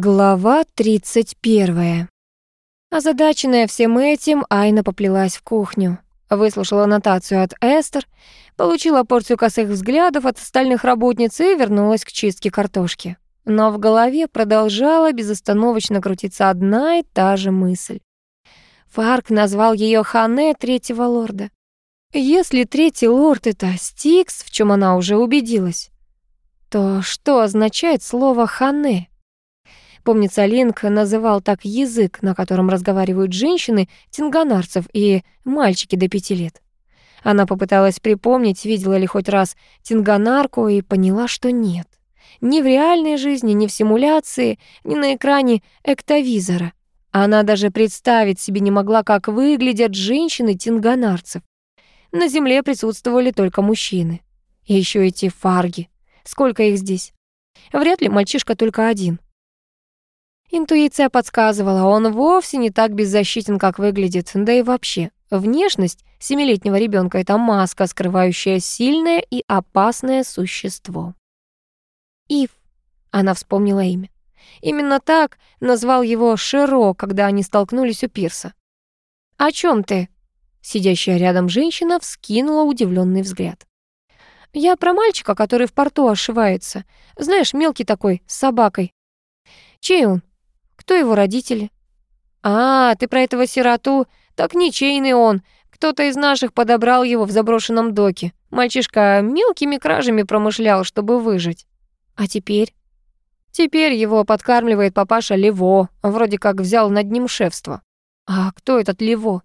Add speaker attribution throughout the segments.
Speaker 1: Глава 31. Озадаченная всем этим, Айна поплелась в кухню. Выслушала нотацию от Эстер, получила порцию косых взглядов от остальных работниц и вернулась к чистке картошки. Но в голове продолжала безостановочно крутиться одна и та же мысль. Фарк назвал ее Хане Третьего Лорда. Если Третий Лорд — это Стикс, в чем она уже убедилась, то что означает слово «Хане»? Помнится, Линк называл так язык, на котором разговаривают женщины, тинганарцев и мальчики до пяти лет. Она попыталась припомнить, видела ли хоть раз тинганарку, и поняла, что нет. Ни в реальной жизни, ни в симуляции, ни на экране эктовизора. Она даже представить себе не могла, как выглядят женщины тинганарцев. На земле присутствовали только мужчины. И еще эти фарги. Сколько их здесь? Вряд ли мальчишка только один. Интуиция подсказывала, он вовсе не так беззащитен, как выглядит, да и вообще. Внешность семилетнего ребенка — это маска, скрывающая сильное и опасное существо. Ив. Она вспомнила имя. Именно так назвал его Широ, когда они столкнулись у пирса. «О чем ты?» Сидящая рядом женщина вскинула удивленный взгляд. «Я про мальчика, который в порту ошивается. Знаешь, мелкий такой, с собакой. Чей он? Кто его родители? А, ты про этого сироту? Так ничейный он. Кто-то из наших подобрал его в заброшенном доке. Мальчишка мелкими кражами промышлял, чтобы выжить. А теперь? Теперь его подкармливает папаша Лево, вроде как взял над ним шефство. А кто этот Лево?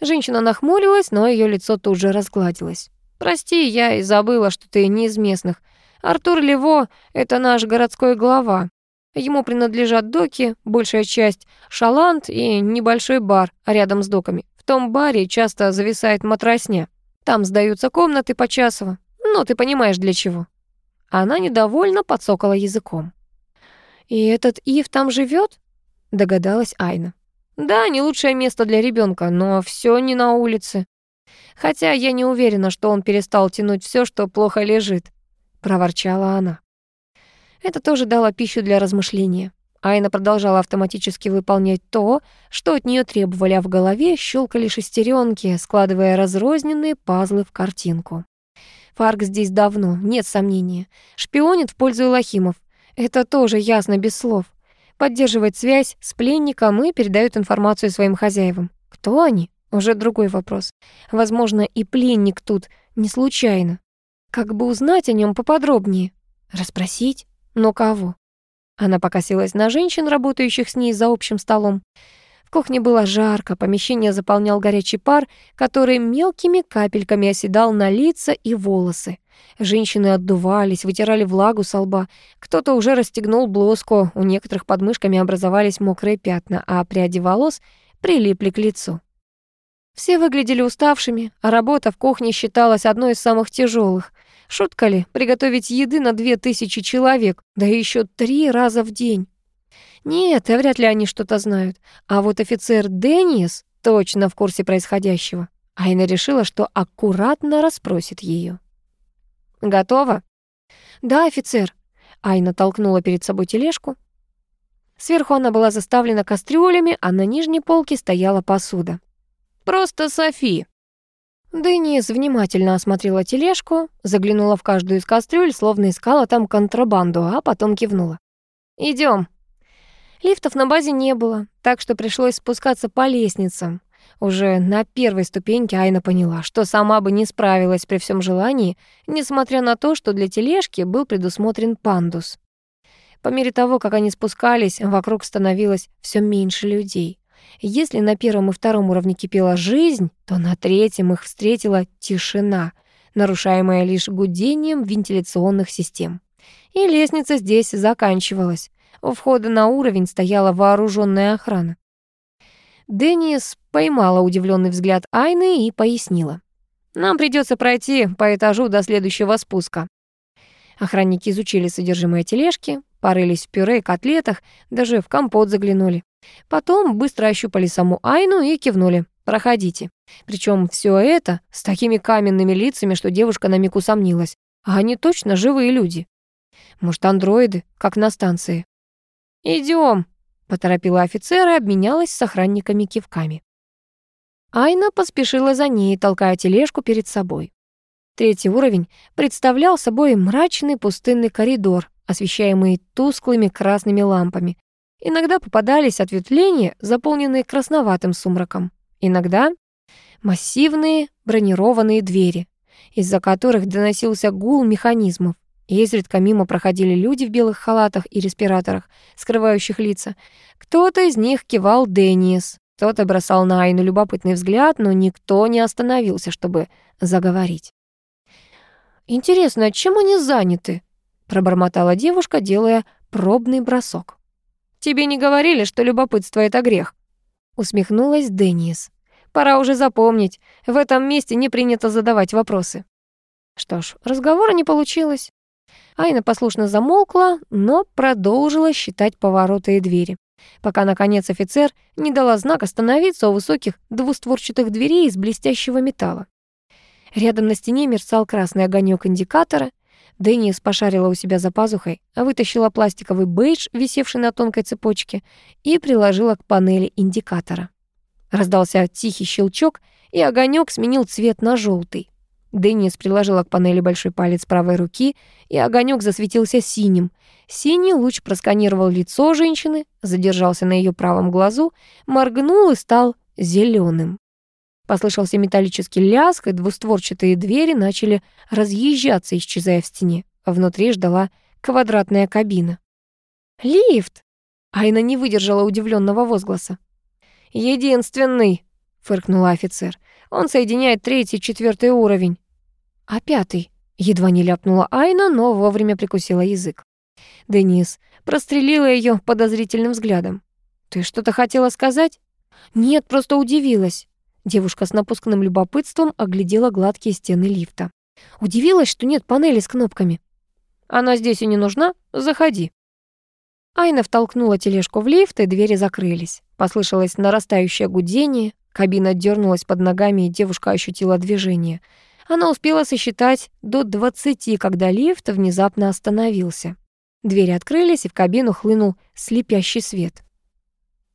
Speaker 1: Женщина нахмурилась, но ее лицо тут же разгладилось. «Прости, я и забыла, что ты не из местных. Артур Лево — это наш городской глава. Ему принадлежат доки, большая часть шаланд и небольшой бар рядом с доками. В том баре часто зависает матросня. Там сдаются комнаты почасово. Ну, ты понимаешь, для чего. Она недовольно подсокала языком. «И этот Ив там живет? догадалась Айна. «Да, не лучшее место для ребенка, но все не на улице. Хотя я не уверена, что он перестал тянуть все, что плохо лежит», — проворчала она. Это тоже дало пищу для размышления. Айна продолжала автоматически выполнять то, что от нее требовали, а в голове щелкали шестеренки, складывая разрозненные пазлы в картинку. Фарк здесь давно, нет сомнения. Шпионит в пользу Элохимов. Это тоже ясно без слов. Поддерживает связь с пленником и передает информацию своим хозяевам. Кто они? Уже другой вопрос. Возможно, и пленник тут не случайно. Как бы узнать о нем поподробнее? Расспросить? Но кого? Она покосилась на женщин, работающих с ней за общим столом. В кухне было жарко, помещение заполнял горячий пар, который мелкими капельками оседал на лица и волосы. Женщины отдувались, вытирали влагу со лба. Кто-то уже расстегнул блузку, у некоторых под мышками образовались мокрые пятна, а пряди волос прилипли к лицу. Все выглядели уставшими, а работа в кухне считалась одной из самых тяжелых. Шутка ли, приготовить еды на две тысячи человек, да еще три раза в день? Нет, вряд ли они что-то знают. А вот офицер Деннис точно в курсе происходящего. Айна решила, что аккуратно расспросит ее. «Готово?» «Да, офицер». Айна толкнула перед собой тележку. Сверху она была заставлена кастрюлями, а на нижней полке стояла посуда. «Просто Софи», Денис внимательно осмотрела тележку, заглянула в каждую из кастрюль, словно искала там контрабанду, а потом кивнула. Идем. Лифтов на базе не было, так что пришлось спускаться по лестницам. Уже на первой ступеньке Айна поняла, что сама бы не справилась при всем желании, несмотря на то, что для тележки был предусмотрен пандус. По мере того, как они спускались, вокруг становилось все меньше людей. Если на первом и втором уровне кипела жизнь, то на третьем их встретила тишина, нарушаемая лишь гудением вентиляционных систем. И лестница здесь заканчивалась. У входа на уровень стояла вооруженная охрана. Деннис поймала удивленный взгляд Айны и пояснила. «Нам придется пройти по этажу до следующего спуска». Охранники изучили содержимое тележки, порылись в пюре и котлетах, даже в компот заглянули. Потом быстро ощупали саму Айну и кивнули. «Проходите». Причем все это с такими каменными лицами, что девушка на миг усомнилась. А они точно живые люди. Может, андроиды, как на станции. Идем, поторопила офицера и обменялась с охранниками кивками. Айна поспешила за ней, толкая тележку перед собой. Третий уровень представлял собой мрачный пустынный коридор, освещаемый тусклыми красными лампами. Иногда попадались ответвления, заполненные красноватым сумраком. Иногда массивные бронированные двери, из-за которых доносился гул механизмов. Изредка мимо проходили люди в белых халатах и респираторах, скрывающих лица. Кто-то из них кивал Деннис, кто-то бросал на Айну любопытный взгляд, но никто не остановился, чтобы заговорить. «Интересно, чем они заняты?» — пробормотала девушка, делая пробный бросок. «Тебе не говорили, что любопытство — это грех?» — усмехнулась Деннис. «Пора уже запомнить, в этом месте не принято задавать вопросы». Что ж, разговора не получилось. Айна послушно замолкла, но продолжила считать повороты и двери, пока, наконец, офицер не дала знак остановиться у высоких двустворчатых дверей из блестящего металла. Рядом на стене мерцал красный огонек индикатора. Денис пошарила у себя за пазухой, вытащила пластиковый бейдж, висевший на тонкой цепочке, и приложила к панели индикатора. Раздался тихий щелчок, и огонек сменил цвет на желтый. Денис приложила к панели большой палец правой руки, и огонек засветился синим. Синий луч просканировал лицо женщины, задержался на ее правом глазу, моргнул и стал зеленым. Послышался металлический лязг, и двустворчатые двери начали разъезжаться, исчезая в стене. Внутри ждала квадратная кабина. «Лифт!» Айна не выдержала удивленного возгласа. «Единственный!» — фыркнула офицер. «Он соединяет третий и четвертый уровень». «А пятый?» — едва не ляпнула Айна, но вовремя прикусила язык. Денис прострелила ее подозрительным взглядом. «Ты что-то хотела сказать?» «Нет, просто удивилась». Девушка с напускным любопытством оглядела гладкие стены лифта. Удивилась, что нет панели с кнопками. «Она здесь и не нужна? Заходи». Айна втолкнула тележку в лифт, и двери закрылись. Послышалось нарастающее гудение, кабина дернулась под ногами, и девушка ощутила движение. Она успела сосчитать до двадцати, когда лифт внезапно остановился. Двери открылись, и в кабину хлынул слепящий свет.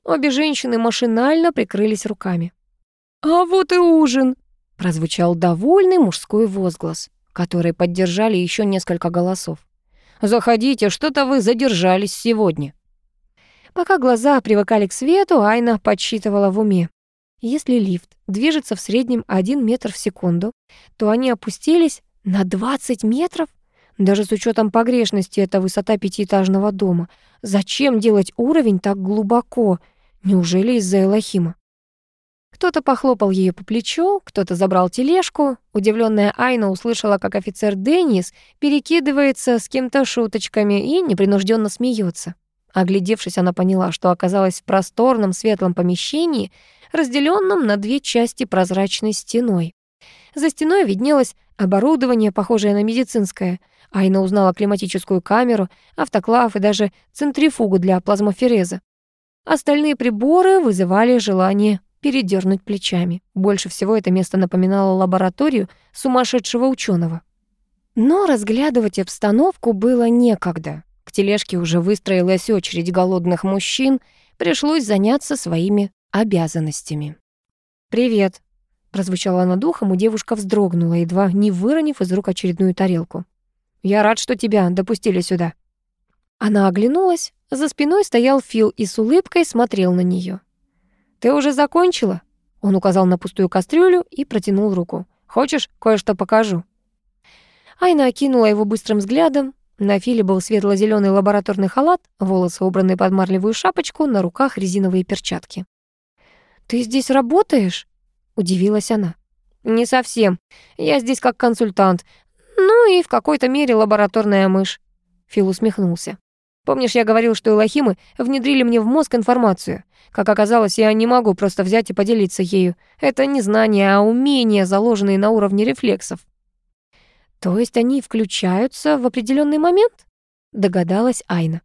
Speaker 1: Обе женщины машинально прикрылись руками. «А вот и ужин!» — прозвучал довольный мужской возглас, который поддержали еще несколько голосов. «Заходите, что-то вы задержались сегодня». Пока глаза привыкали к свету, Айна подсчитывала в уме. Если лифт движется в среднем 1 метр в секунду, то они опустились на 20 метров? Даже с учетом погрешности это высота пятиэтажного дома. Зачем делать уровень так глубоко? Неужели из-за Элохима? Кто-то похлопал ее по плечу, кто-то забрал тележку. Удивленная Айна услышала, как офицер Деннис перекидывается с кем-то шуточками и непринужденно смеется. Оглядевшись, она поняла, что оказалась в просторном светлом помещении, разделенном на две части прозрачной стеной. За стеной виднелось оборудование, похожее на медицинское. Айна узнала климатическую камеру, автоклав и даже центрифугу для плазмофереза. Остальные приборы вызывали желание передернуть плечами. Больше всего это место напоминало лабораторию сумасшедшего ученого. Но разглядывать обстановку было некогда. К тележке уже выстроилась очередь голодных мужчин, пришлось заняться своими обязанностями. «Привет», — прозвучало над ухом, и девушка вздрогнула, едва не выронив из рук очередную тарелку. «Я рад, что тебя допустили сюда». Она оглянулась, за спиной стоял Фил и с улыбкой смотрел на нее. «Ты уже закончила?» Он указал на пустую кастрюлю и протянул руку. «Хочешь, кое-что покажу?» Айна окинула его быстрым взглядом. На Филе был светло зеленый лабораторный халат, волосы убраны под марлевую шапочку, на руках резиновые перчатки. «Ты здесь работаешь?» — удивилась она. «Не совсем. Я здесь как консультант. Ну и в какой-то мере лабораторная мышь». Фил усмехнулся. Помнишь, я говорил, что элохимы внедрили мне в мозг информацию? Как оказалось, я не могу просто взять и поделиться ею. Это не знания, а умения, заложенные на уровне рефлексов. То есть они включаются в определенный момент? Догадалась Айна.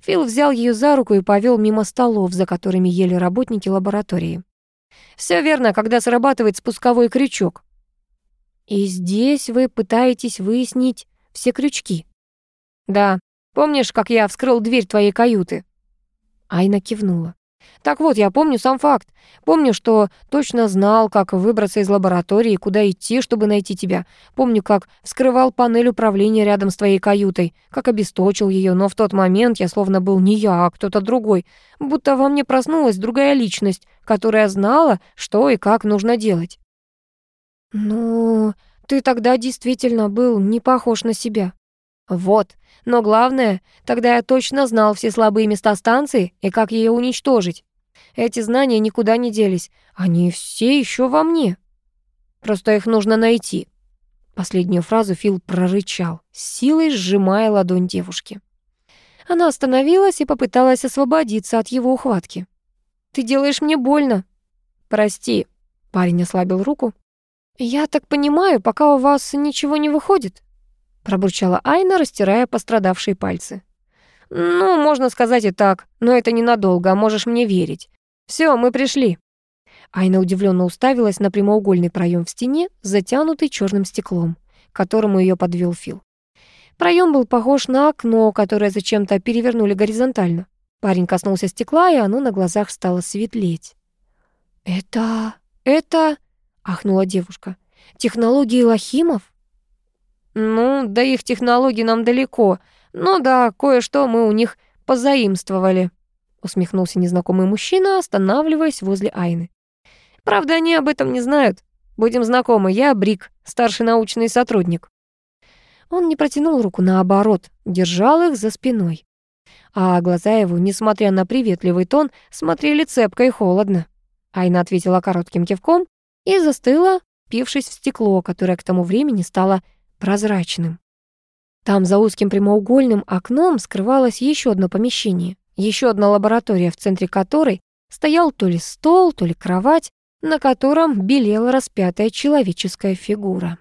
Speaker 1: Фил взял ее за руку и повел мимо столов, за которыми ели работники лаборатории. Все верно, когда срабатывает спусковой крючок. И здесь вы пытаетесь выяснить все крючки. Да, Помнишь, как я вскрыл дверь твоей каюты? Айна кивнула. Так вот, я помню сам факт. Помню, что точно знал, как выбраться из лаборатории и куда идти, чтобы найти тебя. Помню, как вскрывал панель управления рядом с твоей каютой, как обесточил ее, но в тот момент я словно был не я, а кто-то другой. Будто во мне проснулась другая личность, которая знала, что и как нужно делать. «Ну, ты тогда действительно был не похож на себя», вот. Но главное, тогда я точно знал все слабые места станции и как ее уничтожить. Эти знания никуда не делись. Они все еще во мне. Просто их нужно найти. Последнюю фразу Фил прорычал, силой сжимая ладонь девушки. Она остановилась и попыталась освободиться от его ухватки. «Ты делаешь мне больно». «Прости», — парень ослабил руку. «Я так понимаю, пока у вас ничего не выходит?» Пробурчала Айна, растирая пострадавшие пальцы. «Ну, можно сказать и так, но это ненадолго, а можешь мне верить. Все, мы пришли». Айна удивленно уставилась на прямоугольный проем в стене, затянутый черным стеклом, к которому ее подвел Фил. Проем был похож на окно, которое зачем-то перевернули горизонтально. Парень коснулся стекла, и оно на глазах стало светлеть. «Это... это...» — ахнула девушка. «Технологии Лохимов?» «Ну, до их технологий нам далеко. Но да, кое-что мы у них позаимствовали», — усмехнулся незнакомый мужчина, останавливаясь возле Айны. «Правда, они об этом не знают. Будем знакомы, я Брик, старший научный сотрудник». Он не протянул руку, наоборот, держал их за спиной. А глаза его, несмотря на приветливый тон, смотрели цепко и холодно. Айна ответила коротким кивком и застыла, пившись в стекло, которое к тому времени стало прозрачным. Там за узким прямоугольным окном скрывалось еще одно помещение, еще одна лаборатория, в центре которой стоял то ли стол, то ли кровать, на котором белела распятая человеческая фигура.